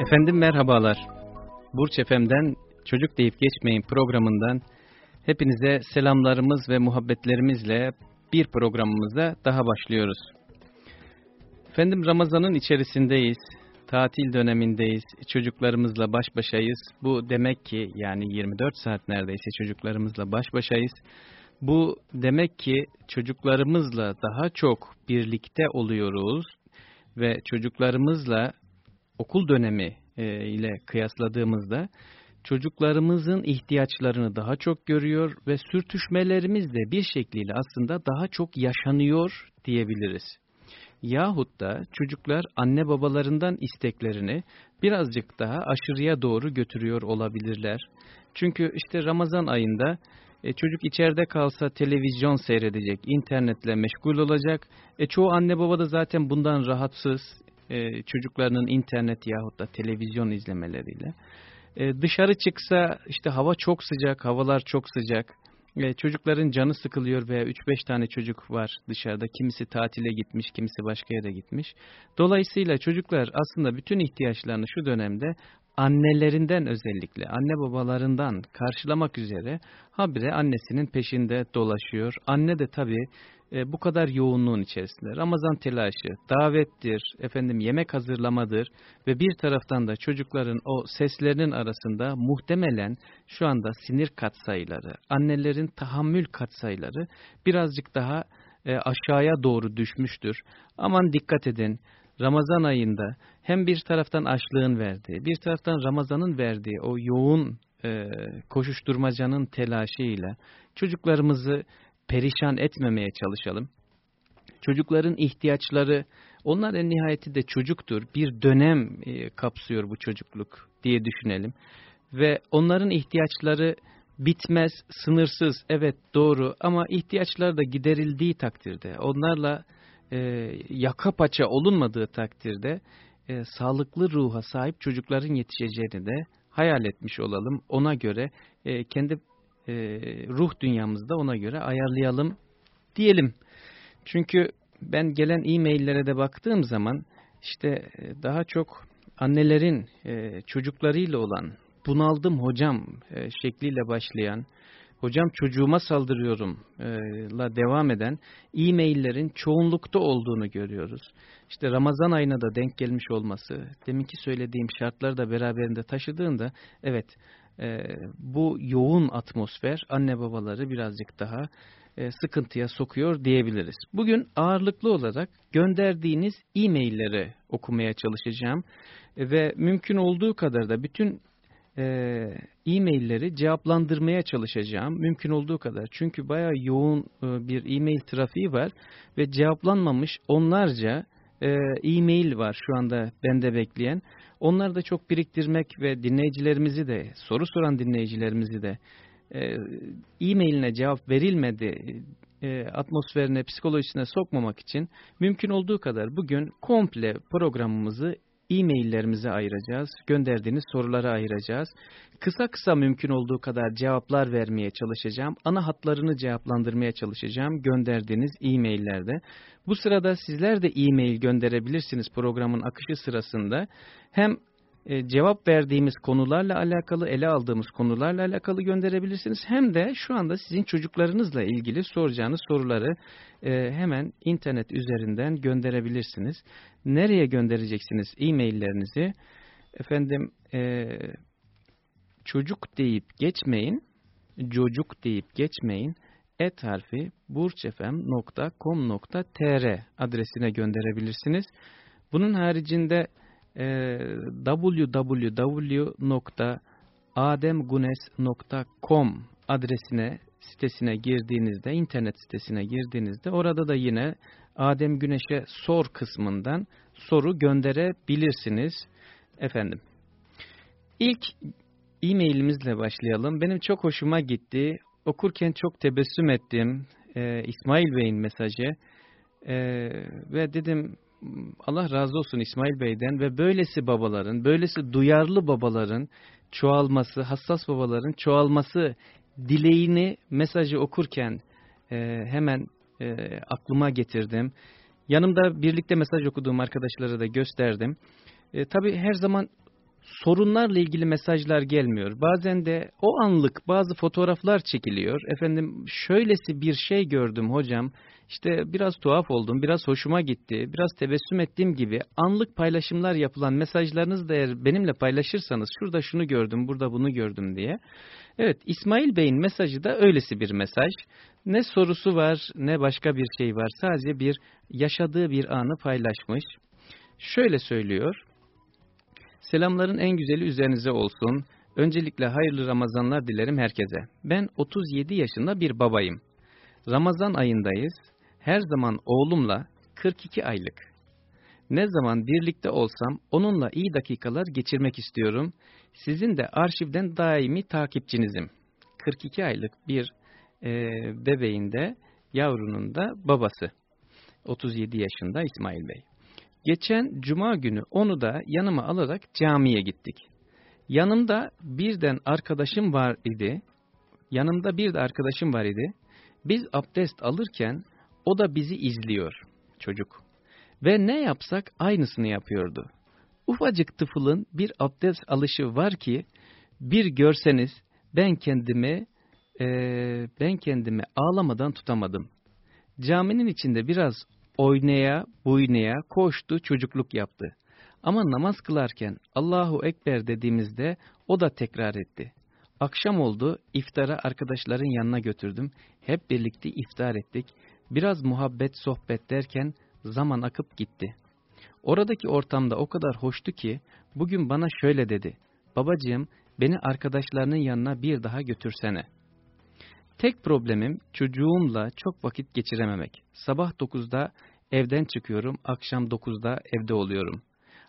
Efendim merhabalar. Burç Efem'den Çocuk Deyip Geçmeyin programından hepinize selamlarımız ve muhabbetlerimizle bir programımızda daha başlıyoruz. Efendim Ramazan'ın içerisindeyiz, tatil dönemindeyiz, çocuklarımızla baş başayız. Bu demek ki yani 24 saat neredeyse çocuklarımızla baş başayız. Bu demek ki çocuklarımızla daha çok birlikte oluyoruz ve çocuklarımızla okul dönemi e, ile kıyasladığımızda çocuklarımızın ihtiyaçlarını daha çok görüyor ve sürtüşmelerimiz de bir şekliyle aslında daha çok yaşanıyor diyebiliriz. Yahut da çocuklar anne babalarından isteklerini birazcık daha aşırıya doğru götürüyor olabilirler. Çünkü işte Ramazan ayında e, çocuk içeride kalsa televizyon seyredecek, internetle meşgul olacak. E, çoğu anne baba da zaten bundan rahatsız e, çocuklarının internet yahut da televizyon izlemeleriyle. E, dışarı çıksa işte hava çok sıcak, havalar çok sıcak. E, çocukların canı sıkılıyor veya 3-5 tane çocuk var dışarıda. Kimisi tatile gitmiş, kimisi başka yere gitmiş. Dolayısıyla çocuklar aslında bütün ihtiyaçlarını şu dönemde annelerinden özellikle anne babalarından karşılamak üzere habire annesinin peşinde dolaşıyor. Anne de tabii e, bu kadar yoğunluğun içerisinde Ramazan telaşı, davettir, efendim yemek hazırlamadır ve bir taraftan da çocukların o seslerinin arasında muhtemelen şu anda sinir katsayıları, annelerin tahammül katsayıları birazcık daha e, aşağıya doğru düşmüştür. Aman dikkat edin. Ramazan ayında hem bir taraftan açlığın verdiği, bir taraftan Ramazan'ın verdiği o yoğun e, koşuşturmacanın telaşıyla çocuklarımızı perişan etmemeye çalışalım. Çocukların ihtiyaçları, onlar en nihayetinde çocuktur. Bir dönem e, kapsıyor bu çocukluk diye düşünelim. Ve onların ihtiyaçları bitmez, sınırsız, evet doğru ama ihtiyaçları da giderildiği takdirde, onlarla e, yaka paça olunmadığı takdirde e, sağlıklı ruha sahip çocukların yetişeceğini de hayal etmiş olalım. Ona göre e, kendi e, ruh dünyamızda ona göre ayarlayalım diyelim. Çünkü ben gelen e-maillere de baktığım zaman işte e, daha çok annelerin e, çocuklarıyla olan bunaldım hocam e, şekliyle başlayan hocam çocuğuma saldırıyorum e, la devam eden e-maillerin çoğunlukta olduğunu görüyoruz. İşte Ramazan ayına da denk gelmiş olması, deminki söylediğim şartları da beraberinde taşıdığında evet e, bu yoğun atmosfer anne babaları birazcık daha e, sıkıntıya sokuyor diyebiliriz. Bugün ağırlıklı olarak gönderdiğiniz e-mailleri okumaya çalışacağım ve mümkün olduğu kadar da bütün e, e-mailleri cevaplandırmaya çalışacağım. Mümkün olduğu kadar. Çünkü bayağı yoğun e, bir e-mail trafiği var ve cevaplanmamış onlarca e-mail var şu anda bende bekleyen. Onları da çok biriktirmek ve dinleyicilerimizi de, soru soran dinleyicilerimizi de e, e-mailine cevap verilmedi e, atmosferine, psikolojisine sokmamak için mümkün olduğu kadar bugün komple programımızı e-maillerimize ayıracağız. Gönderdiğiniz sorulara ayıracağız. Kısa kısa mümkün olduğu kadar cevaplar vermeye çalışacağım. Ana hatlarını cevaplandırmaya çalışacağım gönderdiğiniz e-maillerde. Bu sırada sizler de e-mail gönderebilirsiniz programın akışı sırasında. Hem e, cevap verdiğimiz konularla alakalı, ele aldığımız konularla alakalı gönderebilirsiniz. Hem de şu anda sizin çocuklarınızla ilgili soracağınız soruları e, hemen internet üzerinden gönderebilirsiniz. Nereye göndereceksiniz e-maillerinizi? Efendim e, çocuk deyip geçmeyin, çocuk deyip geçmeyin et harfi burçefem.com.tr adresine gönderebilirsiniz. Bunun haricinde e, www.ademgunes.com adresine sitesine girdiğinizde, internet sitesine girdiğinizde orada da yine Adem Güneş'e sor kısmından soru gönderebilirsiniz. Efendim. İlk e-mailimizle başlayalım. Benim çok hoşuma gitti. Okurken çok tebessüm ettim. Ee, İsmail Bey'in mesajı. Ee, ve dedim Allah razı olsun İsmail Bey'den ve böylesi babaların, böylesi duyarlı babaların çoğalması, hassas babaların çoğalması dileğini mesajı okurken e, hemen e, aklıma getirdim. Yanımda birlikte mesaj okuduğum arkadaşlara da gösterdim. E, tabii her zaman sorunlarla ilgili mesajlar gelmiyor. Bazen de o anlık bazı fotoğraflar çekiliyor. Efendim şöylesi bir şey gördüm hocam. İşte biraz tuhaf oldum, biraz hoşuma gitti, biraz tebessüm ettiğim gibi anlık paylaşımlar yapılan mesajlarınızı da eğer benimle paylaşırsanız şurada şunu gördüm, burada bunu gördüm diye. Evet İsmail Bey'in mesajı da öylesi bir mesaj. Ne sorusu var ne başka bir şey var. Sadece bir yaşadığı bir anı paylaşmış. Şöyle söylüyor. Selamların en güzeli üzerinize olsun. Öncelikle hayırlı Ramazanlar dilerim herkese. Ben 37 yaşında bir babayım. Ramazan ayındayız. Her zaman oğlumla 42 aylık. Ne zaman birlikte olsam onunla iyi dakikalar geçirmek istiyorum. Sizin de arşivden daimi takipçinizim. 42 aylık bir e, bebeğin de yavrunun da babası. 37 yaşında İsmail Bey. Geçen cuma günü onu da yanıma alarak camiye gittik. Yanımda birden arkadaşım var idi. Yanımda bir de arkadaşım var idi. Biz abdest alırken o da bizi izliyor çocuk. Ve ne yapsak aynısını yapıyordu. Ufacık tıfılın bir abdest alışı var ki bir görseniz ben kendimi e, ben kendimi ağlamadan tutamadım. Caminin içinde biraz oynaya, buynaya, koştu, çocukluk yaptı. Ama namaz kılarken Allahu Ekber dediğimizde o da tekrar etti. Akşam oldu, iftara arkadaşların yanına götürdüm. Hep birlikte iftar ettik. Biraz muhabbet, sohbet derken zaman akıp gitti. Oradaki ortamda o kadar hoştu ki bugün bana şöyle dedi. Babacığım beni arkadaşlarının yanına bir daha götürsene. Tek problemim çocuğumla çok vakit geçirememek. Sabah 9'da evden çıkıyorum, akşam 9'da evde oluyorum.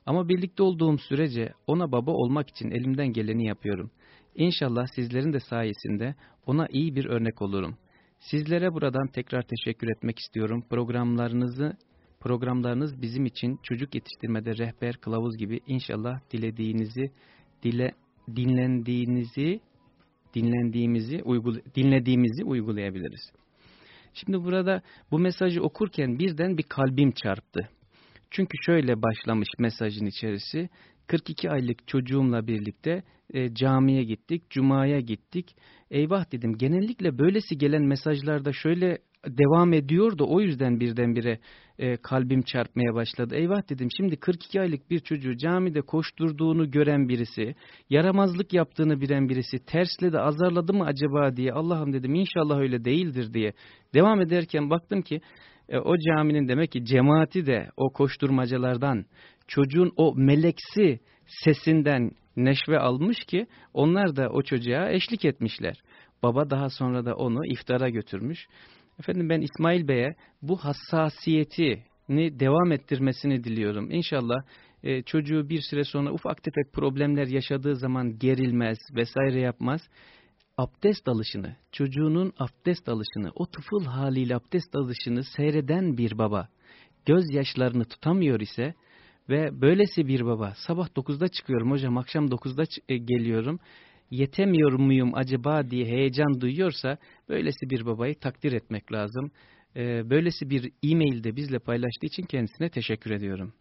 Ama birlikte olduğum sürece ona baba olmak için elimden geleni yapıyorum. İnşallah sizlerin de sayesinde ona iyi bir örnek olurum. Sizlere buradan tekrar teşekkür etmek istiyorum. Programlarınızı programlarınız bizim için çocuk yetiştirmede rehber, kılavuz gibi inşallah dilediğinizi, dile, dinlendiğinizi, dinlendiğimizi, uygul dinlediğimizi uygulayabiliriz. Şimdi burada bu mesajı okurken birden bir kalbim çarptı. Çünkü şöyle başlamış mesajın içerisi. 42 aylık çocuğumla birlikte e, camiye gittik, cumaya gittik. Eyvah dedim genellikle böylesi gelen mesajlarda şöyle devam ediyor da o yüzden birdenbire e, kalbim çarpmaya başladı. Eyvah dedim şimdi 42 aylık bir çocuğu camide koşturduğunu gören birisi, yaramazlık yaptığını bilen birisi tersle de azarladı mı acaba diye Allah'ım dedim inşallah öyle değildir diye. Devam ederken baktım ki e, o caminin demek ki cemaati de o koşturmacalardan çocuğun o meleksi sesinden neşve almış ki onlar da o çocuğa eşlik etmişler. Baba daha sonra da onu iftara götürmüş. Efendim ben İsmail Bey'e bu hassasiyetini devam ettirmesini diliyorum. İnşallah e, çocuğu bir süre sonra ufak tefek problemler yaşadığı zaman gerilmez vesaire yapmaz. Abdest alışını, çocuğunun abdest alışını, o tıfıl haliyle abdest alışını seyreden bir baba gözyaşlarını tutamıyor ise ve böylesi bir baba sabah 9'da çıkıyorum hocam akşam 9'da e, geliyorum yetemiyor muyum acaba diye heyecan duyuyorsa böylesi bir babayı takdir etmek lazım. Ee, böylesi bir e-mail de bizle paylaştığı için kendisine teşekkür ediyorum.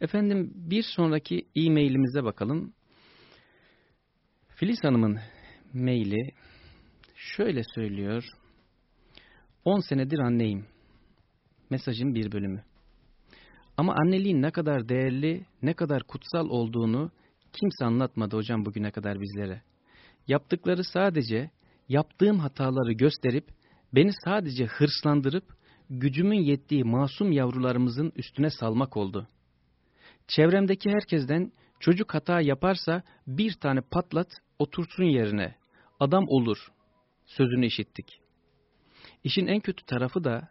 Efendim bir sonraki e-mailimize bakalım. Filiz Hanım'ın maili şöyle söylüyor. 10 senedir anneyim. Mesajın bir bölümü. Ama anneliğin ne kadar değerli, ne kadar kutsal olduğunu kimse anlatmadı hocam bugüne kadar bizlere. Yaptıkları sadece yaptığım hataları gösterip beni sadece hırslandırıp gücümün yettiği masum yavrularımızın üstüne salmak oldu. Çevremdeki herkesten çocuk hata yaparsa bir tane patlat otursun yerine adam olur sözünü işittik. İşin en kötü tarafı da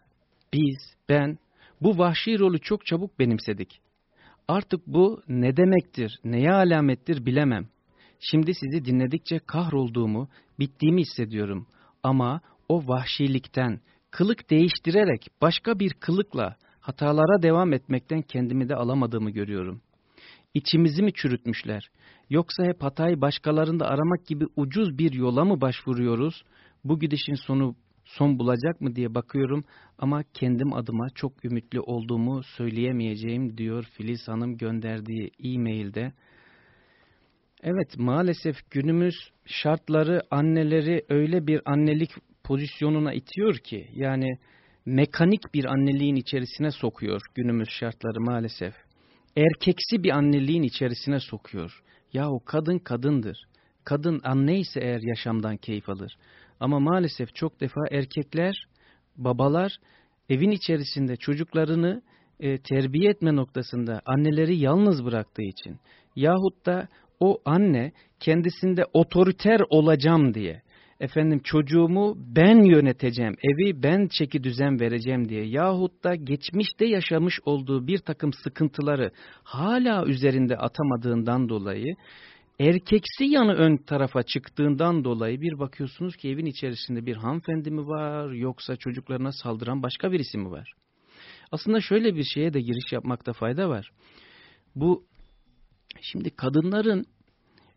biz, ben bu vahşi rolü çok çabuk benimsedik. Artık bu ne demektir, neye alamettir bilemem. Şimdi sizi dinledikçe kahrolduğumu, bittiğimi hissediyorum. Ama o vahşilikten, kılık değiştirerek başka bir kılıkla hatalara devam etmekten kendimi de alamadığımı görüyorum. İçimizi mi çürütmüşler? Yoksa hep hatayı başkalarında aramak gibi ucuz bir yola mı başvuruyoruz? Bu gidişin sonu son bulacak mı diye bakıyorum ama kendim adıma çok ümitli olduğumu söyleyemeyeceğim diyor Filiz Hanım gönderdiği e-mailde. Evet maalesef günümüz şartları anneleri öyle bir annelik pozisyonuna itiyor ki yani mekanik bir anneliğin içerisine sokuyor günümüz şartları maalesef. Erkeksi bir anneliğin içerisine sokuyor. Yahu kadın kadındır. Kadın anne ise eğer yaşamdan keyif alır. Ama maalesef çok defa erkekler, babalar evin içerisinde çocuklarını e, terbiye etme noktasında anneleri yalnız bıraktığı için yahut da o anne kendisinde otoriter olacağım diye efendim çocuğumu ben yöneteceğim, evi ben çeki düzen vereceğim diye yahut da geçmişte yaşamış olduğu bir takım sıkıntıları hala üzerinde atamadığından dolayı erkeksi yanı ön tarafa çıktığından dolayı bir bakıyorsunuz ki evin içerisinde bir hanımefendi mi var yoksa çocuklarına saldıran başka birisi mi var? Aslında şöyle bir şeye de giriş yapmakta fayda var. Bu şimdi kadınların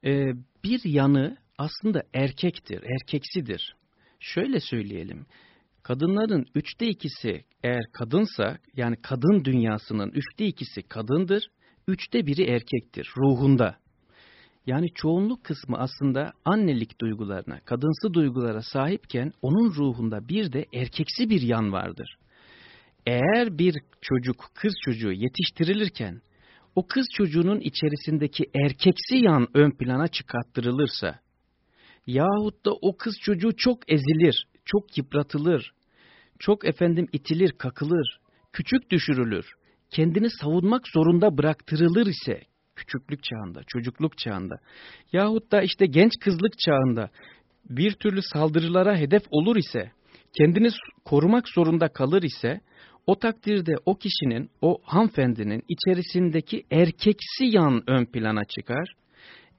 e, bir yanı aslında erkektir, erkeksidir. Şöyle söyleyelim, kadınların üçte ikisi eğer kadınsa, yani kadın dünyasının üçte ikisi kadındır, üçte biri erkektir ruhunda. Yani çoğunluk kısmı aslında annelik duygularına, kadınsı duygulara sahipken onun ruhunda bir de erkeksi bir yan vardır. Eğer bir çocuk, kız çocuğu yetiştirilirken o kız çocuğunun içerisindeki erkeksi yan ön plana çıkarttırılırsa, yahut da o kız çocuğu çok ezilir, çok yıpratılır, çok efendim itilir, kakılır, küçük düşürülür, kendini savunmak zorunda bıraktırılır ise küçüklük çağında, çocukluk çağında yahut da işte genç kızlık çağında bir türlü saldırılara hedef olur ise, kendini korumak zorunda kalır ise, o takdirde o kişinin, o hanımefendinin içerisindeki erkeksi yan ön plana çıkar.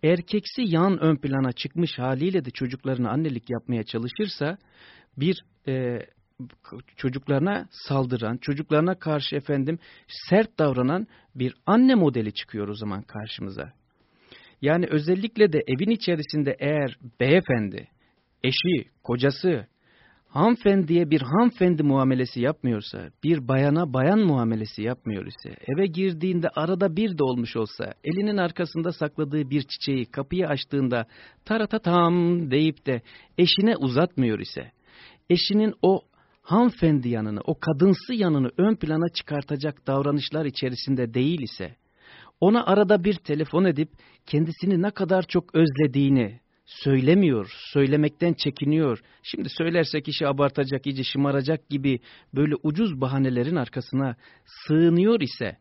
Erkeksi yan ön plana çıkmış haliyle de çocuklarına annelik yapmaya çalışırsa bir e, çocuklarına saldıran, çocuklarına karşı efendim sert davranan bir anne modeli çıkıyor o zaman karşımıza. Yani özellikle de evin içerisinde eğer beyefendi, eşi, kocası, hanımefendiye bir hanımefendi muamelesi yapmıyorsa, bir bayana bayan muamelesi yapmıyor ise, eve girdiğinde arada bir de olmuş olsa, elinin arkasında sakladığı bir çiçeği kapıyı açtığında taratatam deyip de eşine uzatmıyor ise, eşinin o hanımefendi yanını, o kadınsı yanını ön plana çıkartacak davranışlar içerisinde değil ise, ona arada bir telefon edip kendisini ne kadar çok özlediğini, söylemiyor, söylemekten çekiniyor. Şimdi söylerse kişi abartacak, iyice şımaracak gibi böyle ucuz bahanelerin arkasına sığınıyor ise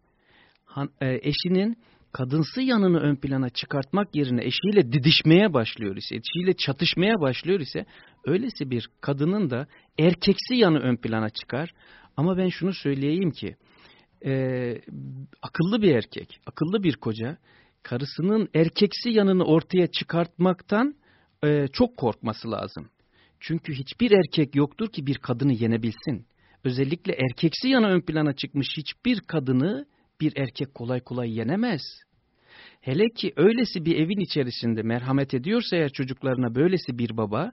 e, eşinin kadınsı yanını ön plana çıkartmak yerine eşiyle didişmeye başlıyor ise, eşiyle çatışmaya başlıyor ise öylesi bir kadının da erkeksi yanı ön plana çıkar. Ama ben şunu söyleyeyim ki e, akıllı bir erkek, akıllı bir koca karısının erkeksi yanını ortaya çıkartmaktan e, çok korkması lazım. Çünkü hiçbir erkek yoktur ki bir kadını yenebilsin. Özellikle erkeksi yanı ön plana çıkmış hiçbir kadını bir erkek kolay kolay yenemez. Hele ki öylesi bir evin içerisinde merhamet ediyorsa eğer çocuklarına böylesi bir baba,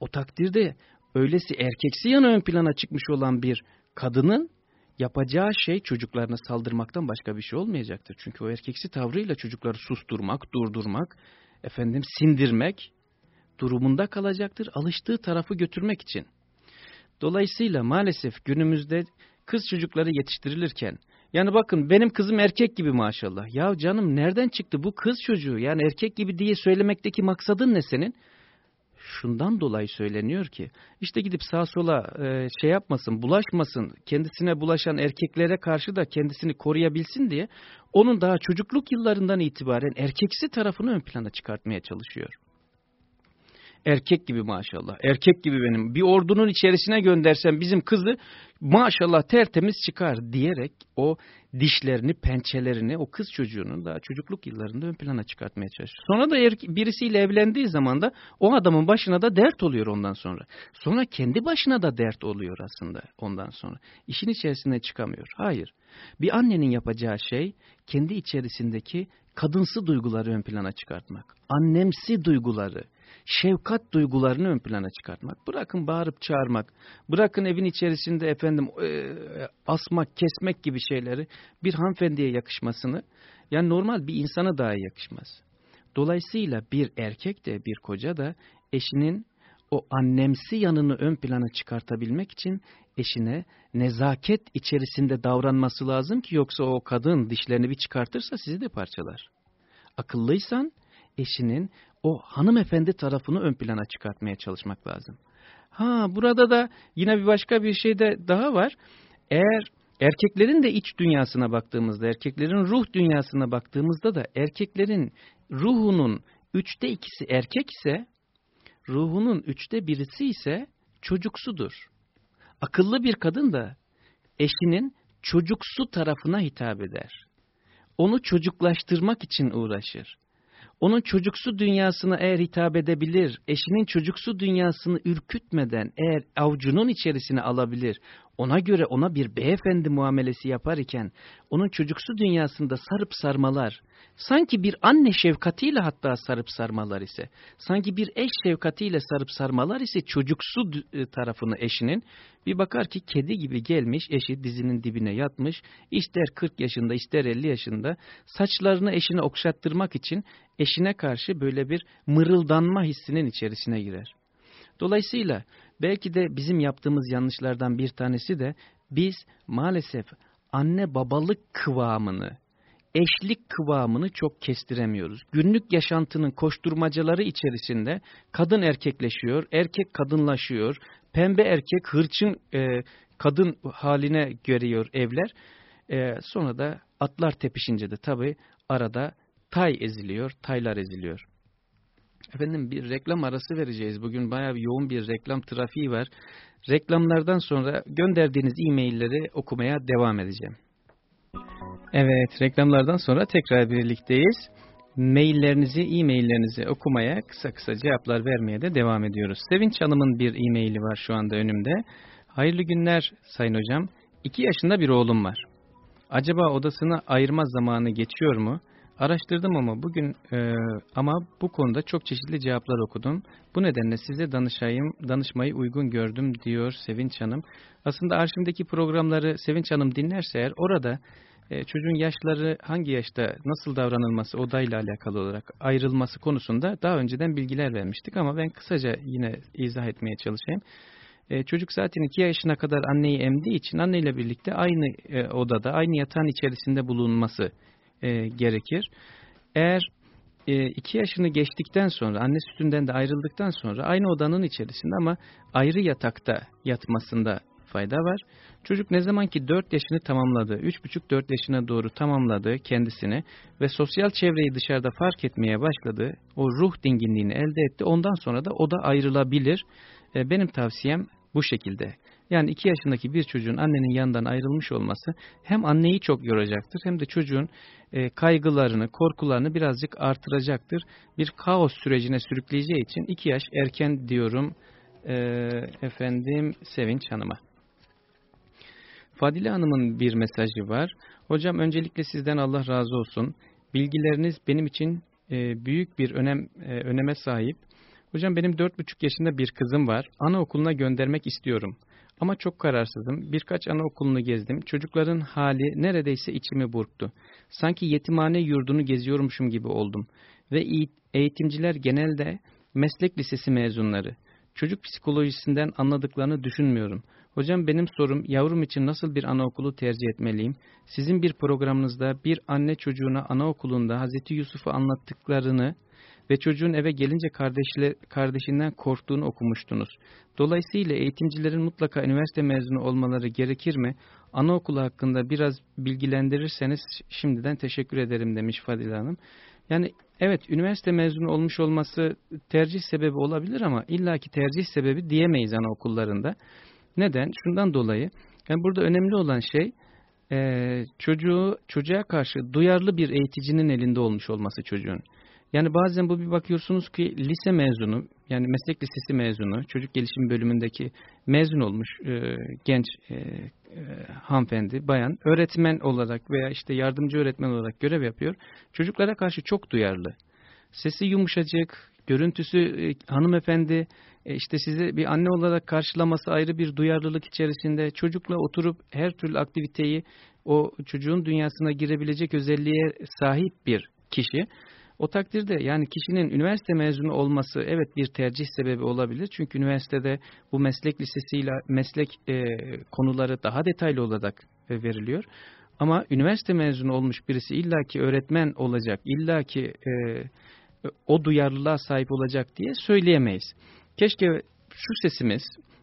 o takdirde öylesi erkeksi yanı ön plana çıkmış olan bir kadının yapacağı şey çocuklarına saldırmaktan başka bir şey olmayacaktır. Çünkü o erkeksi tavrıyla çocukları susturmak, durdurmak, efendim sindirmek durumunda kalacaktır. Alıştığı tarafı götürmek için. Dolayısıyla maalesef günümüzde kız çocukları yetiştirilirken yani bakın benim kızım erkek gibi maşallah. Ya canım nereden çıktı bu kız çocuğu? Yani erkek gibi diye söylemekteki maksadın ne senin? şundan dolayı söyleniyor ki işte gidip sağa sola e, şey yapmasın bulaşmasın kendisine bulaşan erkeklere karşı da kendisini koruyabilsin diye onun daha çocukluk yıllarından itibaren erkeksi tarafını ön plana çıkartmaya çalışıyor. Erkek gibi maşallah. Erkek gibi benim. Bir ordunun içerisine göndersem bizim kızı maşallah tertemiz çıkar diyerek o dişlerini, pençelerini o kız çocuğunun daha çocukluk yıllarında ön plana çıkartmaya çalışıyor. Sonra da birisiyle evlendiği zaman da o adamın başına da dert oluyor ondan sonra. Sonra kendi başına da dert oluyor aslında ondan sonra. İşin içerisine çıkamıyor. Hayır. Bir annenin yapacağı şey kendi içerisindeki kadınsı duyguları ön plana çıkartmak. Annemsi duyguları, şefkat duygularını ön plana çıkartmak. Bırakın bağırıp çağırmak, bırakın evin içerisinde efendim e, asmak, kesmek gibi şeyleri bir hanımefendiye yakışmasını, yani normal bir insana daha yakışmaz. Dolayısıyla bir erkek de bir koca da eşinin o annemsi yanını ön plana çıkartabilmek için eşine nezaket içerisinde davranması lazım ki yoksa o kadın dişlerini bir çıkartırsa sizi de parçalar. Akıllıysan eşinin o hanımefendi tarafını ön plana çıkartmaya çalışmak lazım. Ha burada da yine bir başka bir şey de daha var. Eğer erkeklerin de iç dünyasına baktığımızda, erkeklerin ruh dünyasına baktığımızda da erkeklerin ruhunun üçte ikisi erkek ise, ruhunun üçte birisi ise çocuksudur. Akıllı bir kadın da eşinin çocuksu tarafına hitap eder. Onu çocuklaştırmak için uğraşır onun çocuksu dünyasına eğer hitap edebilir, eşinin çocuksu dünyasını ürkütmeden eğer avcunun içerisine alabilir, ona göre ona bir beyefendi muamelesi yapar iken, onun çocuksu dünyasında sarıp sarmalar, sanki bir anne şefkatiyle hatta sarıp sarmalar ise, sanki bir eş şefkatiyle sarıp sarmalar ise çocuksu e, tarafını eşinin, bir bakar ki kedi gibi gelmiş, eşi dizinin dibine yatmış, ister 40 yaşında ister 50 yaşında, saçlarını eşine okşattırmak için eşine karşı böyle bir mırıldanma hissinin içerisine girer. Dolayısıyla belki de bizim yaptığımız yanlışlardan bir tanesi de biz maalesef anne babalık kıvamını, eşlik kıvamını çok kestiremiyoruz. Günlük yaşantının koşturmacaları içerisinde kadın erkekleşiyor, erkek kadınlaşıyor, pembe erkek hırçın e, kadın haline görüyor evler. E, sonra da atlar tepişince de tabii arada tay eziliyor, taylar eziliyor. Efendim bir reklam arası vereceğiz. Bugün bayağı yoğun bir reklam trafiği var. Reklamlardan sonra gönderdiğiniz e-mailleri okumaya devam edeceğim. Evet, reklamlardan sonra tekrar birlikteyiz. Maillerinizi, e-maillerinizi okumaya, kısa kısa cevaplar vermeye de devam ediyoruz. Sevinç Hanım'ın bir e-maili var şu anda önümde. Hayırlı günler Sayın Hocam. İki yaşında bir oğlum var. Acaba odasını ayırma zamanı geçiyor mu? Araştırdım ama bugün e, ama bu konuda çok çeşitli cevaplar okudum. Bu nedenle size danışayım, danışmayı uygun gördüm diyor Sevinç Hanım. Aslında arşivdeki programları Sevinç Hanım dinlerse eğer orada e, çocuğun yaşları hangi yaşta nasıl davranılması odayla alakalı olarak ayrılması konusunda daha önceden bilgiler vermiştik ama ben kısaca yine izah etmeye çalışayım. E, çocuk zaten iki yaşına kadar anneyi emdiği için anneyle birlikte aynı e, odada, aynı yatağın içerisinde bulunması e, gerekir. Eğer e, iki yaşını geçtikten sonra, anne sütünden de ayrıldıktan sonra aynı odanın içerisinde ama ayrı yatakta yatmasında fayda var. Çocuk ne zaman ki 4 yaşını tamamladı, 3,5-4 yaşına doğru tamamladı kendisini ve sosyal çevreyi dışarıda fark etmeye başladı, o ruh dinginliğini elde etti, ondan sonra da o da ayrılabilir. E, benim tavsiyem bu şekilde. Yani iki yaşındaki bir çocuğun annenin yanından ayrılmış olması hem anneyi çok yoracaktır hem de çocuğun e, kaygılarını, korkularını birazcık artıracaktır. Bir kaos sürecine sürükleyeceği için iki yaş erken diyorum e, efendim Sevinç Hanım'a. Fadile Hanım'ın bir mesajı var. Hocam öncelikle sizden Allah razı olsun. Bilgileriniz benim için e, büyük bir önem e, öneme sahip. Hocam benim 4,5 yaşında bir kızım var. Anaokuluna göndermek istiyorum. Ama çok kararsızım. Birkaç anaokulunu gezdim. Çocukların hali neredeyse içimi burktu. Sanki yetimhane yurdunu geziyormuşum gibi oldum. Ve eğitimciler genelde meslek lisesi mezunları. Çocuk psikolojisinden anladıklarını düşünmüyorum. Hocam benim sorum yavrum için nasıl bir anaokulu tercih etmeliyim? Sizin bir programınızda bir anne çocuğuna anaokulunda Hazreti Yusuf'u anlattıklarını ve çocuğun eve gelince kardeşle, kardeşinden korktuğunu okumuştunuz. Dolayısıyla eğitimcilerin mutlaka üniversite mezunu olmaları gerekir mi? Anaokulu hakkında biraz bilgilendirirseniz şimdiden teşekkür ederim demiş Fadile Hanım. Yani evet üniversite mezunu olmuş olması tercih sebebi olabilir ama illaki tercih sebebi diyemeyiz anaokullarında. Neden? Şundan dolayı yani burada önemli olan şey e, çocuğu çocuğa karşı duyarlı bir eğiticinin elinde olmuş olması çocuğun. Yani bazen bu bir bakıyorsunuz ki lise mezunu, yani meslek lisesi mezunu, çocuk gelişim bölümündeki mezun olmuş e, genç e, e, hanımefendi, bayan, öğretmen olarak veya işte yardımcı öğretmen olarak görev yapıyor. Çocuklara karşı çok duyarlı. Sesi yumuşacık, görüntüsü e, hanımefendi, e, işte sizi bir anne olarak karşılaması ayrı bir duyarlılık içerisinde. Çocukla oturup her türlü aktiviteyi o çocuğun dünyasına girebilecek özelliğe sahip bir kişi. O takdirde yani kişinin üniversite mezunu olması evet bir tercih sebebi olabilir. Çünkü üniversitede bu meslek lisesiyle meslek e, konuları daha detaylı olarak e, veriliyor. Ama üniversite mezunu olmuş birisi illaki öğretmen olacak, illaki e, o duyarlılığa sahip olacak diye söyleyemeyiz. Keşke şu sesimiz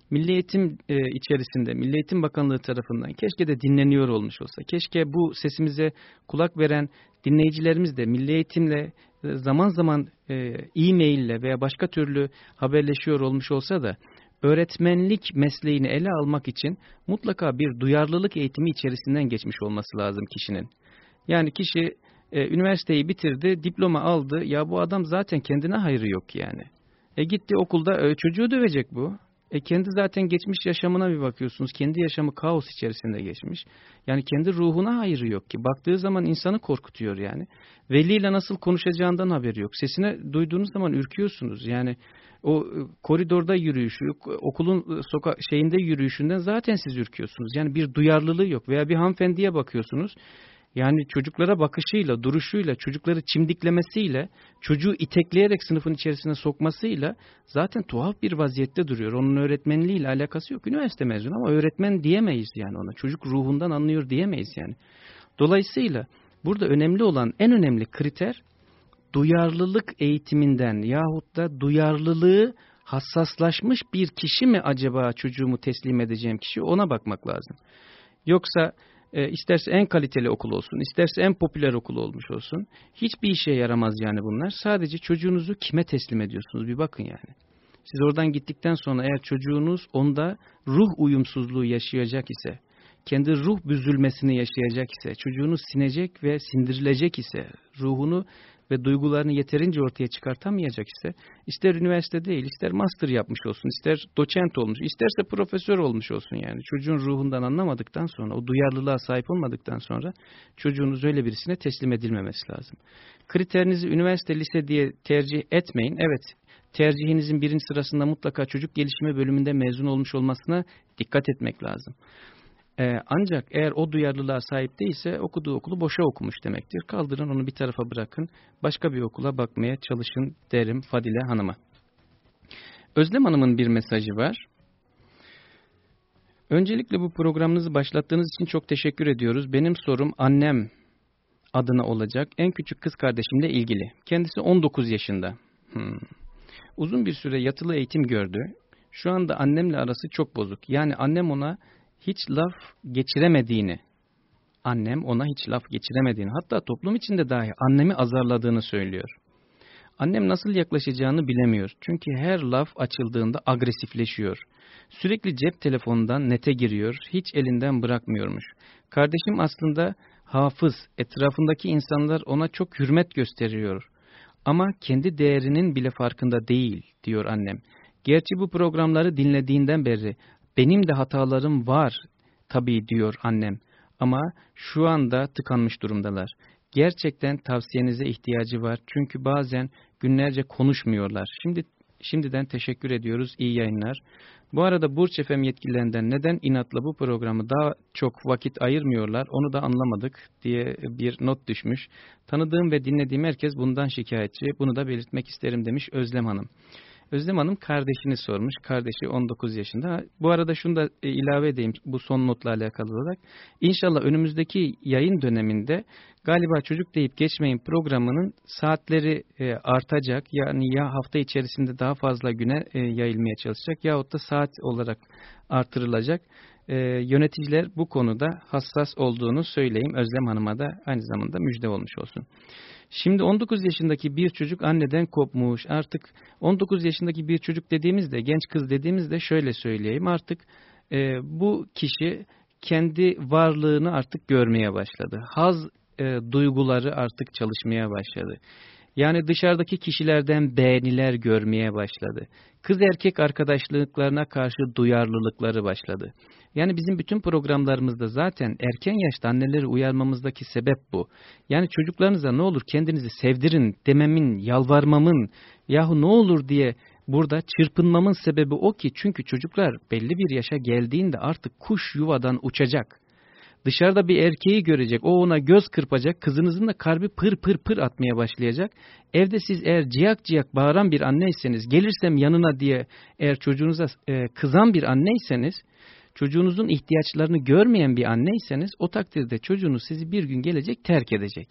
Milli Eğitim e, içerisinde, Milli Eğitim Bakanlığı tarafından keşke de dinleniyor olmuş olsa. Keşke bu sesimize kulak veren dinleyicilerimiz de Milli Eğitimle e, zaman zaman e, e-mail veya başka türlü haberleşiyor olmuş olsa da öğretmenlik mesleğini ele almak için mutlaka bir duyarlılık eğitimi içerisinden geçmiş olması lazım kişinin. Yani kişi e, üniversiteyi bitirdi, diploma aldı. Ya bu adam zaten kendine hayrı yok yani. E gitti okulda e, çocuğu dövecek bu. E kendi zaten geçmiş yaşamına bir bakıyorsunuz. Kendi yaşamı kaos içerisinde geçmiş. Yani kendi ruhuna hayrı yok ki. Baktığı zaman insanı korkutuyor yani. Veliyle nasıl konuşacağından haberi yok. Sesini duyduğunuz zaman ürküyorsunuz. Yani o e, koridorda yürüyüşü, okulun e, soka şeyinde yürüyüşünden zaten siz ürküyorsunuz. Yani bir duyarlılığı yok. Veya bir hanımefendiye bakıyorsunuz. Yani çocuklara bakışıyla, duruşuyla, çocukları çimdiklemesiyle, çocuğu itekleyerek sınıfın içerisine sokmasıyla zaten tuhaf bir vaziyette duruyor. Onun öğretmenliğiyle alakası yok. Üniversite mezunu ama öğretmen diyemeyiz yani ona. Çocuk ruhundan anlıyor diyemeyiz yani. Dolayısıyla burada önemli olan en önemli kriter duyarlılık eğitiminden yahut da duyarlılığı hassaslaşmış bir kişi mi acaba çocuğumu teslim edeceğim kişi ona bakmak lazım. Yoksa e, isterse en kaliteli okul olsun, isterse en popüler okul olmuş olsun. Hiçbir işe yaramaz yani bunlar. Sadece çocuğunuzu kime teslim ediyorsunuz bir bakın yani. Siz oradan gittikten sonra eğer çocuğunuz onda ruh uyumsuzluğu yaşayacak ise, kendi ruh büzülmesini yaşayacak ise, çocuğunuz sinecek ve sindirilecek ise, ruhunu ve duygularını yeterince ortaya çıkartamayacak ise ister üniversite değil, ister master yapmış olsun, ister doçent olmuş, isterse profesör olmuş olsun yani. Çocuğun ruhundan anlamadıktan sonra, o duyarlılığa sahip olmadıktan sonra çocuğunuz öyle birisine teslim edilmemesi lazım. Kriterinizi üniversite, lise diye tercih etmeyin. Evet, tercihinizin birinci sırasında mutlaka çocuk gelişimi bölümünde mezun olmuş olmasına dikkat etmek lazım. Ee, ancak eğer o duyarlılığa sahip değilse okuduğu okulu boşa okumuş demektir. Kaldırın onu bir tarafa bırakın. Başka bir okula bakmaya çalışın derim Fadile Hanım'a. Özlem Hanım'ın bir mesajı var. Öncelikle bu programınızı başlattığınız için çok teşekkür ediyoruz. Benim sorum annem adına olacak. En küçük kız kardeşimle ilgili. Kendisi 19 yaşında. Hmm. Uzun bir süre yatılı eğitim gördü. Şu anda annemle arası çok bozuk. Yani annem ona hiç laf geçiremediğini, annem ona hiç laf geçiremediğini, hatta toplum içinde dahi annemi azarladığını söylüyor. Annem nasıl yaklaşacağını bilemiyor. Çünkü her laf açıldığında agresifleşiyor. Sürekli cep telefonundan nete giriyor, hiç elinden bırakmıyormuş. Kardeşim aslında hafız, etrafındaki insanlar ona çok hürmet gösteriyor. Ama kendi değerinin bile farkında değil, diyor annem. Gerçi bu programları dinlediğinden beri benim de hatalarım var tabii diyor annem. Ama şu anda tıkanmış durumdalar. Gerçekten tavsiyenize ihtiyacı var. Çünkü bazen günlerce konuşmuyorlar. Şimdi şimdiden teşekkür ediyoruz. İyi yayınlar. Bu arada Burç FM yetkililerinden neden inatla bu programı daha çok vakit ayırmıyorlar onu da anlamadık diye bir not düşmüş. Tanıdığım ve dinlediğim herkes bundan şikayetçi. Bunu da belirtmek isterim demiş Özlem Hanım. Özlem Hanım kardeşini sormuş. Kardeşi 19 yaşında. Bu arada şunu da e, ilave edeyim bu son notla alakalı olarak. İnşallah önümüzdeki yayın döneminde galiba çocuk deyip geçmeyin programının saatleri e, artacak. Yani ya hafta içerisinde daha fazla güne e, yayılmaya çalışacak yahut da saat olarak artırılacak. yöneticiler bu konuda hassas olduğunu söyleyeyim. Özlem Hanım'a da aynı zamanda müjde olmuş olsun. Şimdi 19 yaşındaki bir çocuk anneden kopmuş. Artık 19 yaşındaki bir çocuk dediğimizde, genç kız dediğimizde şöyle söyleyeyim. Artık e, bu kişi kendi varlığını artık görmeye başladı. Haz e, duyguları artık çalışmaya başladı. Yani dışarıdaki kişilerden beğeniler görmeye başladı. Kız erkek arkadaşlıklarına karşı duyarlılıkları başladı. Yani bizim bütün programlarımızda zaten erken yaşta anneleri uyarmamızdaki sebep bu. Yani çocuklarınıza ne olur kendinizi sevdirin dememin, yalvarmamın yahu ne olur diye burada çırpınmamın sebebi o ki çünkü çocuklar belli bir yaşa geldiğinde artık kuş yuvadan uçacak. Dışarıda bir erkeği görecek, o ona göz kırpacak, kızınızın da kalbi pır pır pır atmaya başlayacak. Evde siz eğer ciyak ciyak bağıran bir anneyseniz, gelirsem yanına diye eğer çocuğunuza e, kızan bir anneyseniz, çocuğunuzun ihtiyaçlarını görmeyen bir anneyseniz, o takdirde çocuğunuz sizi bir gün gelecek terk edecek.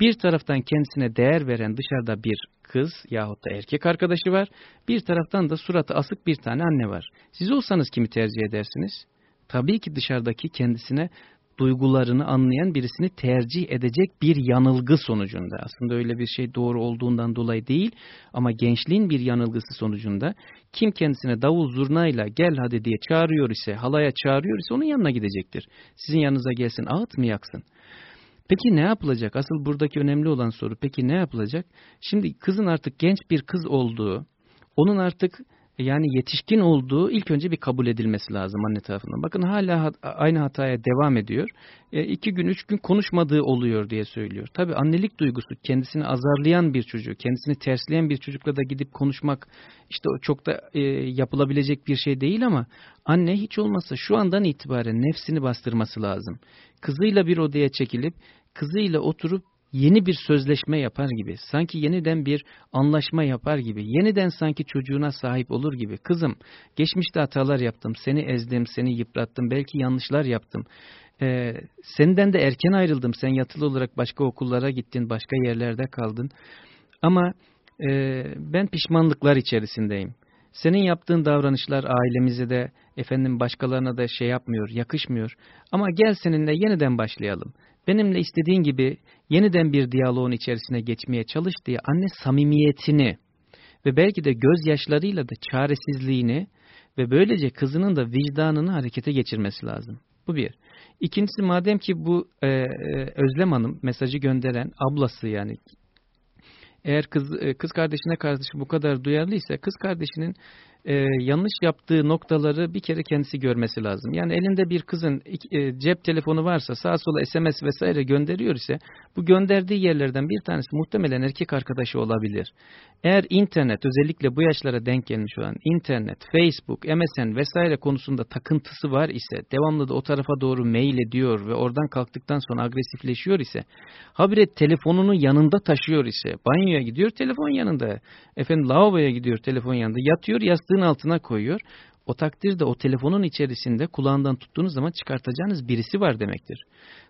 Bir taraftan kendisine değer veren dışarıda bir kız yahut da erkek arkadaşı var. Bir taraftan da suratı asık bir tane anne var. Siz olsanız kimi tercih edersiniz? Tabii ki dışarıdaki kendisine duygularını anlayan birisini tercih edecek bir yanılgı sonucunda. Aslında öyle bir şey doğru olduğundan dolayı değil ama gençliğin bir yanılgısı sonucunda kim kendisine davul zurnayla gel hadi diye çağırıyor ise, halaya çağırıyor ise onun yanına gidecektir. Sizin yanınıza gelsin ağıt mı yaksın? Peki ne yapılacak? Asıl buradaki önemli olan soru peki ne yapılacak? Şimdi kızın artık genç bir kız olduğu, onun artık yani yetişkin olduğu ilk önce bir kabul edilmesi lazım anne tarafından. Bakın hala aynı hataya devam ediyor. E, iki gün, üç gün konuşmadığı oluyor diye söylüyor. Tabi annelik duygusu kendisini azarlayan bir çocuğu, kendisini tersleyen bir çocukla da gidip konuşmak işte çok da e, yapılabilecek bir şey değil ama anne hiç olmazsa şu andan itibaren nefsini bastırması lazım. Kızıyla bir odaya çekilip kızıyla oturup yeni bir sözleşme yapar gibi, sanki yeniden bir anlaşma yapar gibi, yeniden sanki çocuğuna sahip olur gibi. Kızım, geçmişte hatalar yaptım, seni ezdim, seni yıprattım, belki yanlışlar yaptım. Ee, senden de erken ayrıldım, sen yatılı olarak başka okullara gittin, başka yerlerde kaldın. Ama e, ben pişmanlıklar içerisindeyim. Senin yaptığın davranışlar ailemize de, efendim başkalarına da şey yapmıyor, yakışmıyor. Ama gel seninle yeniden başlayalım benimle istediğin gibi yeniden bir diyaloğun içerisine geçmeye çalış diye anne samimiyetini ve belki de gözyaşlarıyla da çaresizliğini ve böylece kızının da vicdanını harekete geçirmesi lazım. Bu bir. İkincisi madem ki bu e, Özlem Hanım mesajı gönderen ablası yani eğer kız, e, kız kardeşine karşı bu kadar duyarlıysa kız kardeşinin e, yanlış yaptığı noktaları bir kere kendisi görmesi lazım. Yani elinde bir kızın e, cep telefonu varsa sağa sola SMS vesaire gönderiyor ise bu gönderdiği yerlerden bir tanesi muhtemelen erkek arkadaşı olabilir. Eğer internet özellikle bu yaşlara denk gelmiş olan internet, Facebook, MSN vesaire konusunda takıntısı var ise devamlı da o tarafa doğru mail ediyor ve oradan kalktıktan sonra agresifleşiyor ise habire telefonunu yanında taşıyor ise banyoya gidiyor telefon yanında efendim lavaboya gidiyor telefon yanında yatıyor yastığın altına koyuyor. O takdirde o telefonun içerisinde kulağından tuttuğunuz zaman çıkartacağınız birisi var demektir.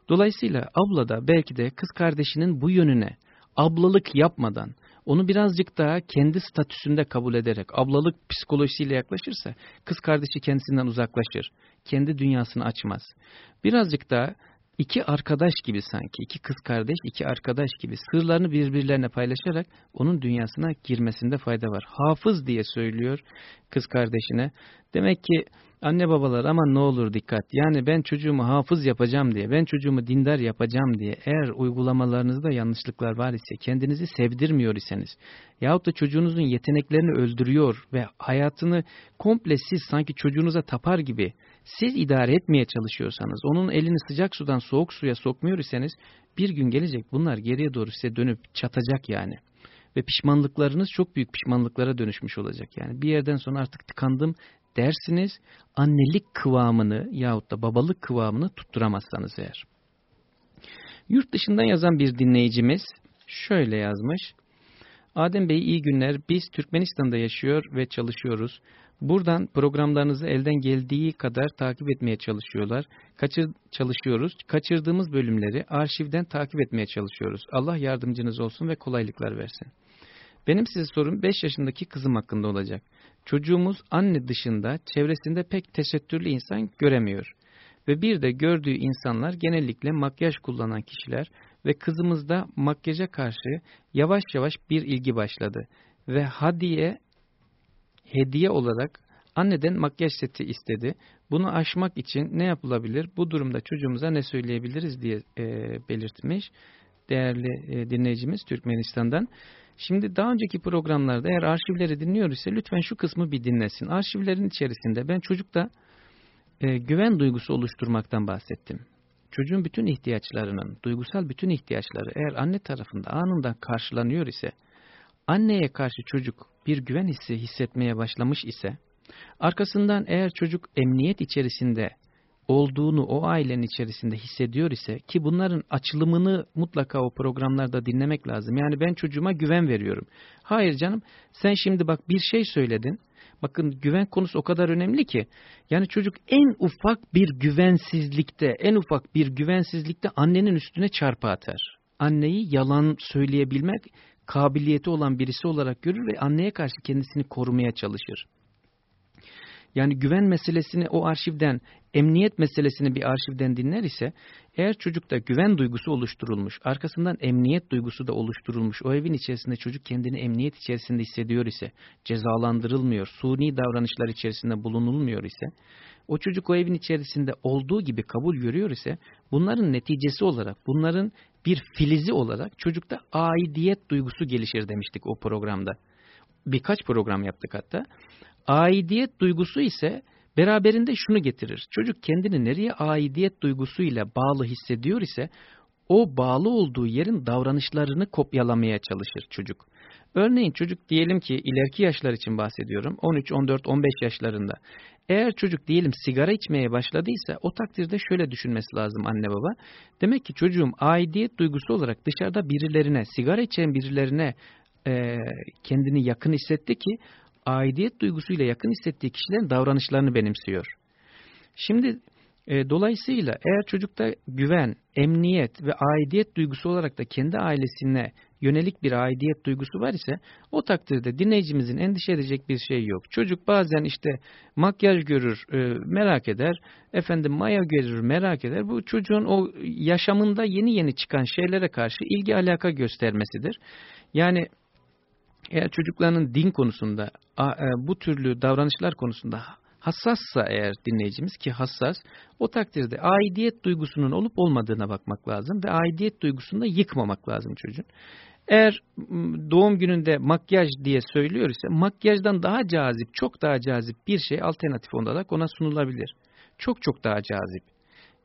Dolayısıyla abla da belki de kız kardeşinin bu yönüne ablalık yapmadan onu birazcık daha kendi statüsünde kabul ederek ablalık psikolojisiyle yaklaşırsa kız kardeşi kendisinden uzaklaşır. Kendi dünyasını açmaz. Birazcık daha iki arkadaş gibi sanki, iki kız kardeş, iki arkadaş gibi sırlarını birbirlerine paylaşarak onun dünyasına girmesinde fayda var. Hafız diye söylüyor kız kardeşine. Demek ki anne babalar ama ne olur dikkat. Yani ben çocuğumu hafız yapacağım diye, ben çocuğumu dindar yapacağım diye eğer uygulamalarınızda yanlışlıklar var ise, kendinizi sevdirmiyor iseniz yahut da çocuğunuzun yeteneklerini öldürüyor ve hayatını komple siz sanki çocuğunuza tapar gibi siz idare etmeye çalışıyorsanız, onun elini sıcak sudan soğuk suya sokmuyor iseniz bir gün gelecek bunlar geriye doğru size dönüp çatacak yani. Ve pişmanlıklarınız çok büyük pişmanlıklara dönüşmüş olacak. Yani bir yerden sonra artık tıkandım dersiniz annelik kıvamını yahut da babalık kıvamını tutturamazsanız eğer. Yurt dışından yazan bir dinleyicimiz şöyle yazmış. Adem Bey iyi günler. Biz Türkmenistan'da yaşıyor ve çalışıyoruz. Buradan programlarınızı elden geldiği kadar takip etmeye çalışıyorlar. Kaçır, çalışıyoruz. Kaçırdığımız bölümleri arşivden takip etmeye çalışıyoruz. Allah yardımcınız olsun ve kolaylıklar versin. Benim size sorum 5 yaşındaki kızım hakkında olacak. Çocuğumuz anne dışında çevresinde pek tesettürlü insan göremiyor. Ve bir de gördüğü insanlar genellikle makyaj kullanan kişiler ve kızımızda makyaja karşı yavaş yavaş bir ilgi başladı. Ve hadiye, hediye olarak anneden makyaj seti istedi. Bunu aşmak için ne yapılabilir? Bu durumda çocuğumuza ne söyleyebiliriz diye e, belirtmiş değerli e, dinleyicimiz Türkmenistan'dan. Şimdi daha önceki programlarda eğer arşivleri dinliyor ise lütfen şu kısmı bir dinlesin. Arşivlerin içerisinde ben çocukta e, güven duygusu oluşturmaktan bahsettim. Çocuğun bütün ihtiyaçlarının, duygusal bütün ihtiyaçları eğer anne tarafında anında karşılanıyor ise, anneye karşı çocuk bir güven hissi hissetmeye başlamış ise, arkasından eğer çocuk emniyet içerisinde olduğunu o ailenin içerisinde hissediyor ise ki bunların açılımını mutlaka o programlarda dinlemek lazım. Yani ben çocuğuma güven veriyorum. Hayır canım sen şimdi bak bir şey söyledin. Bakın güven konusu o kadar önemli ki. Yani çocuk en ufak bir güvensizlikte, en ufak bir güvensizlikte annenin üstüne çarpı atar. Anneyi yalan söyleyebilmek kabiliyeti olan birisi olarak görür ve anneye karşı kendisini korumaya çalışır. Yani güven meselesini o arşivden, emniyet meselesini bir arşivden dinler ise, eğer çocukta güven duygusu oluşturulmuş, arkasından emniyet duygusu da oluşturulmuş, o evin içerisinde çocuk kendini emniyet içerisinde hissediyor ise, cezalandırılmıyor, suni davranışlar içerisinde bulunulmuyor ise, o çocuk o evin içerisinde olduğu gibi kabul görüyor ise, bunların neticesi olarak, bunların bir filizi olarak çocukta aidiyet duygusu gelişir demiştik o programda. Birkaç program yaptık hatta. Aidiyet duygusu ise beraberinde şunu getirir. Çocuk kendini nereye aidiyet duygusuyla bağlı hissediyor ise o bağlı olduğu yerin davranışlarını kopyalamaya çalışır çocuk. Örneğin çocuk diyelim ki ileriki yaşlar için bahsediyorum 13, 14, 15 yaşlarında. Eğer çocuk diyelim sigara içmeye başladıysa o takdirde şöyle düşünmesi lazım anne baba. Demek ki çocuğum aidiyet duygusu olarak dışarıda birilerine, sigara içen birilerine e, kendini yakın hissetti ki aidiyet duygusuyla yakın hissettiği kişilerin davranışlarını benimsiyor. Şimdi e, dolayısıyla eğer çocukta güven, emniyet ve aidiyet duygusu olarak da kendi ailesine yönelik bir aidiyet duygusu var ise o takdirde dinleyicimizin endişe edecek bir şey yok. Çocuk bazen işte makyaj görür, e, merak eder, efendim maya görür, merak eder. Bu çocuğun o yaşamında yeni yeni çıkan şeylere karşı ilgi alaka göstermesidir. Yani eğer çocuklarının din konusunda e, bu türlü davranışlar konusunda hassassa eğer dinleyicimiz ki hassas o takdirde aidiyet duygusunun olup olmadığına bakmak lazım ve aidiyet duygusunu da yıkmamak lazım çocuğun. Eğer doğum gününde makyaj diye söylüyor ise makyajdan daha cazip, çok daha cazip bir şey alternatif olarak ona sunulabilir. Çok çok daha cazip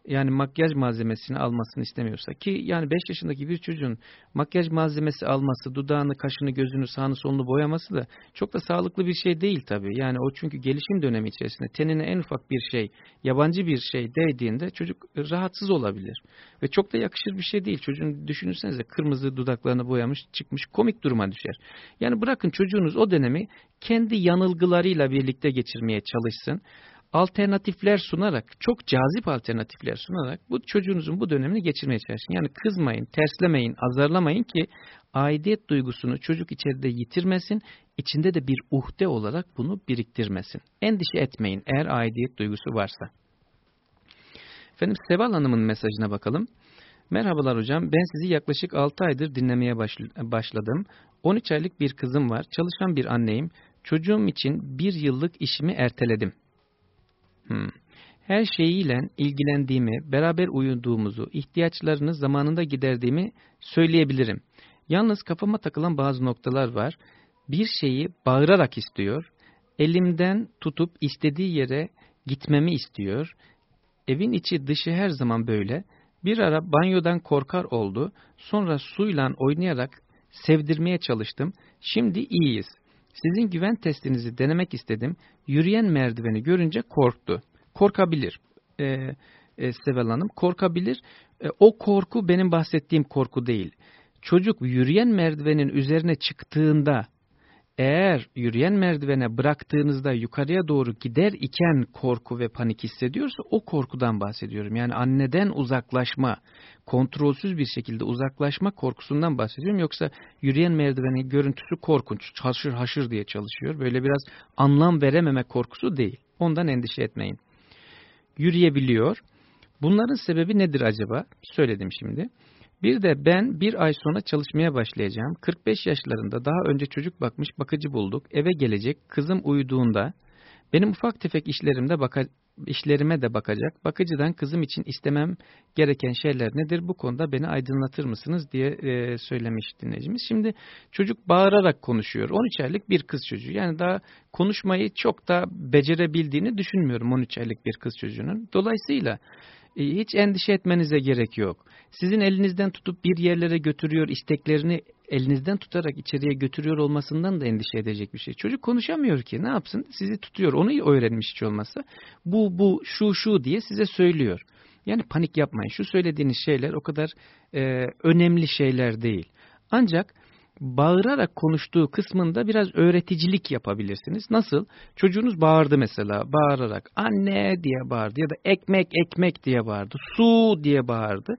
yani makyaj malzemesini almasını istemiyorsa ki yani 5 yaşındaki bir çocuğun makyaj malzemesi alması, dudağını, kaşını, gözünü, sağını, solunu boyaması da çok da sağlıklı bir şey değil tabii. Yani o çünkü gelişim dönemi içerisinde tenine en ufak bir şey, yabancı bir şey değdiğinde çocuk rahatsız olabilir. Ve çok da yakışır bir şey değil. Çocuğun düşünürsenize kırmızı dudaklarını boyamış, çıkmış komik duruma düşer. Yani bırakın çocuğunuz o dönemi kendi yanılgılarıyla birlikte geçirmeye çalışsın alternatifler sunarak, çok cazip alternatifler sunarak bu çocuğunuzun bu dönemini geçirmeye çalışın. Yani kızmayın, terslemeyin, azarlamayın ki aidiyet duygusunu çocuk içeride yitirmesin, içinde de bir uhde olarak bunu biriktirmesin. Endişe etmeyin eğer aidiyet duygusu varsa. Efendim Seval Hanım'ın mesajına bakalım. Merhabalar hocam, ben sizi yaklaşık 6 aydır dinlemeye başladım. 13 aylık bir kızım var, çalışan bir anneyim. Çocuğum için bir yıllık işimi erteledim. Hmm. Her şeyiyle ilgilendiğimi, beraber uyuduğumuzu, ihtiyaçlarını zamanında giderdiğimi söyleyebilirim. Yalnız kafama takılan bazı noktalar var. Bir şeyi bağırarak istiyor, elimden tutup istediği yere gitmemi istiyor. Evin içi dışı her zaman böyle. Bir ara banyodan korkar oldu, sonra suyla oynayarak sevdirmeye çalıştım. Şimdi iyiyiz. Sizin güven testinizi denemek istedim. Yürüyen merdiveni görünce korktu. Korkabilir. Ee, e, Sevel Hanım korkabilir. E, o korku benim bahsettiğim korku değil. Çocuk yürüyen merdivenin üzerine çıktığında eğer yürüyen merdivene bıraktığınızda yukarıya doğru gider iken korku ve panik hissediyorsa o korkudan bahsediyorum. Yani anneden uzaklaşma, kontrolsüz bir şekilde uzaklaşma korkusundan bahsediyorum. Yoksa yürüyen merdivenin görüntüsü korkunç, haşır haşır diye çalışıyor. Böyle biraz anlam verememe korkusu değil. Ondan endişe etmeyin. Yürüyebiliyor. Bunların sebebi nedir acaba? Söyledim şimdi. Bir de ben bir ay sonra çalışmaya başlayacağım. 45 yaşlarında daha önce çocuk bakmış bakıcı bulduk. Eve gelecek. Kızım uyuduğunda benim ufak tefek işlerimde baka, işlerime de bakacak. Bakıcıdan kızım için istemem gereken şeyler nedir? Bu konuda beni aydınlatır mısınız diye e, söylemiş dinleyicimiz. Şimdi çocuk bağırarak konuşuyor. 13 aylık bir kız çocuğu. Yani daha konuşmayı çok da becerebildiğini düşünmüyorum 13 aylık bir kız çocuğunun. Dolayısıyla hiç endişe etmenize gerek yok. Sizin elinizden tutup bir yerlere götürüyor, isteklerini elinizden tutarak içeriye götürüyor olmasından da endişe edecek bir şey. Çocuk konuşamıyor ki ne yapsın? Sizi tutuyor, onu öğrenmiş hiç olmazsa. Bu, bu, şu, şu diye size söylüyor. Yani panik yapmayın. Şu söylediğiniz şeyler o kadar e, önemli şeyler değil. Ancak bağırarak konuştuğu kısmında biraz öğreticilik yapabilirsiniz. Nasıl? Çocuğunuz bağırdı mesela, bağırarak anne diye bağırdı ya da ekmek ekmek diye bağırdı, su diye bağırdı.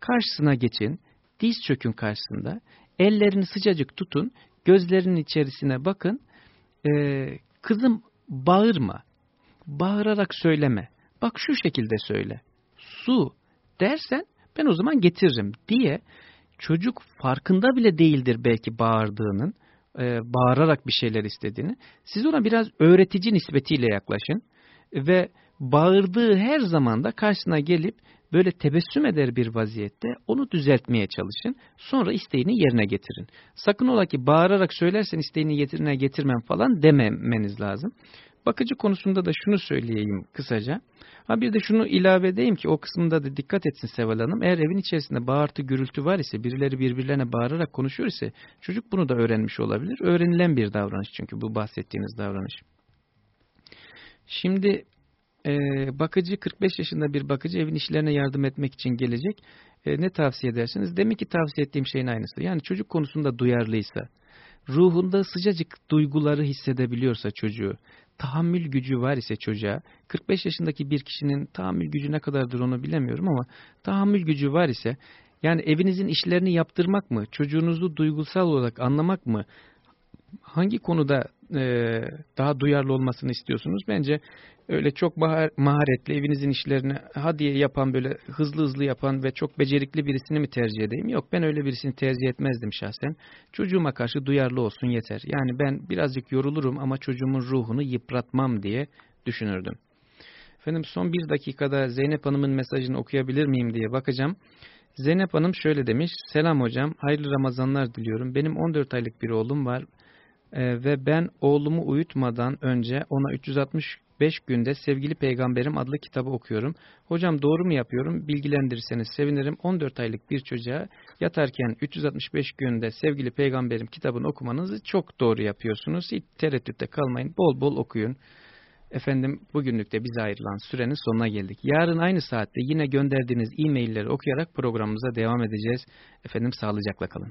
Karşısına geçin, diz çökün karşısında, ellerini sıcacık tutun, gözlerinin içerisine bakın. Ee, kızım bağırma, bağırarak söyleme. Bak şu şekilde söyle. Su dersen ben o zaman getiririm diye çocuk farkında bile değildir belki bağırdığının, e, bağırarak bir şeyler istediğini. Siz ona biraz öğretici nispetiyle yaklaşın ve bağırdığı her zaman da karşısına gelip böyle tebessüm eder bir vaziyette onu düzeltmeye çalışın. Sonra isteğini yerine getirin. Sakın ola ki bağırarak söylersen isteğini yerine getirmem falan dememeniz lazım. Bakıcı konusunda da şunu söyleyeyim kısaca. Ha bir de şunu ilave edeyim ki o kısmında da dikkat etsin Seval Hanım. Eğer evin içerisinde bağırtı gürültü var ise birileri birbirlerine bağırarak konuşuyor ise çocuk bunu da öğrenmiş olabilir. Öğrenilen bir davranış çünkü bu bahsettiğiniz davranış. Şimdi e, bakıcı 45 yaşında bir bakıcı evin işlerine yardım etmek için gelecek. E, ne tavsiye edersiniz? Demek ki tavsiye ettiğim şeyin aynısı. Yani çocuk konusunda duyarlıysa, ruhunda sıcacık duyguları hissedebiliyorsa çocuğu, tahammül gücü var ise çocuğa, 45 yaşındaki bir kişinin tahammül gücü ne kadardır onu bilemiyorum ama tahammül gücü var ise, yani evinizin işlerini yaptırmak mı, çocuğunuzu duygusal olarak anlamak mı, hangi konuda e, daha duyarlı olmasını istiyorsunuz? Bence öyle çok maharetli evinizin işlerini hadi yapan böyle hızlı hızlı yapan ve çok becerikli birisini mi tercih edeyim? Yok ben öyle birisini tercih etmezdim şahsen. Çocuğuma karşı duyarlı olsun yeter. Yani ben birazcık yorulurum ama çocuğumun ruhunu yıpratmam diye düşünürdüm. Efendim son bir dakikada Zeynep Hanım'ın mesajını okuyabilir miyim diye bakacağım. Zeynep Hanım şöyle demiş. Selam hocam, hayırlı Ramazanlar diliyorum. Benim 14 aylık bir oğlum var ee, ve ben oğlumu uyutmadan önce ona 365 günde Sevgili Peygamberim adlı kitabı okuyorum. Hocam doğru mu yapıyorum? Bilgilendirirseniz sevinirim. 14 aylık bir çocuğa yatarken 365 günde Sevgili Peygamberim kitabını okumanızı çok doğru yapıyorsunuz. Hiç tereddütte kalmayın. Bol bol okuyun. Efendim bugünlük de bize ayrılan sürenin sonuna geldik. Yarın aynı saatte yine gönderdiğiniz e-mailleri okuyarak programımıza devam edeceğiz. Efendim sağlıcakla kalın.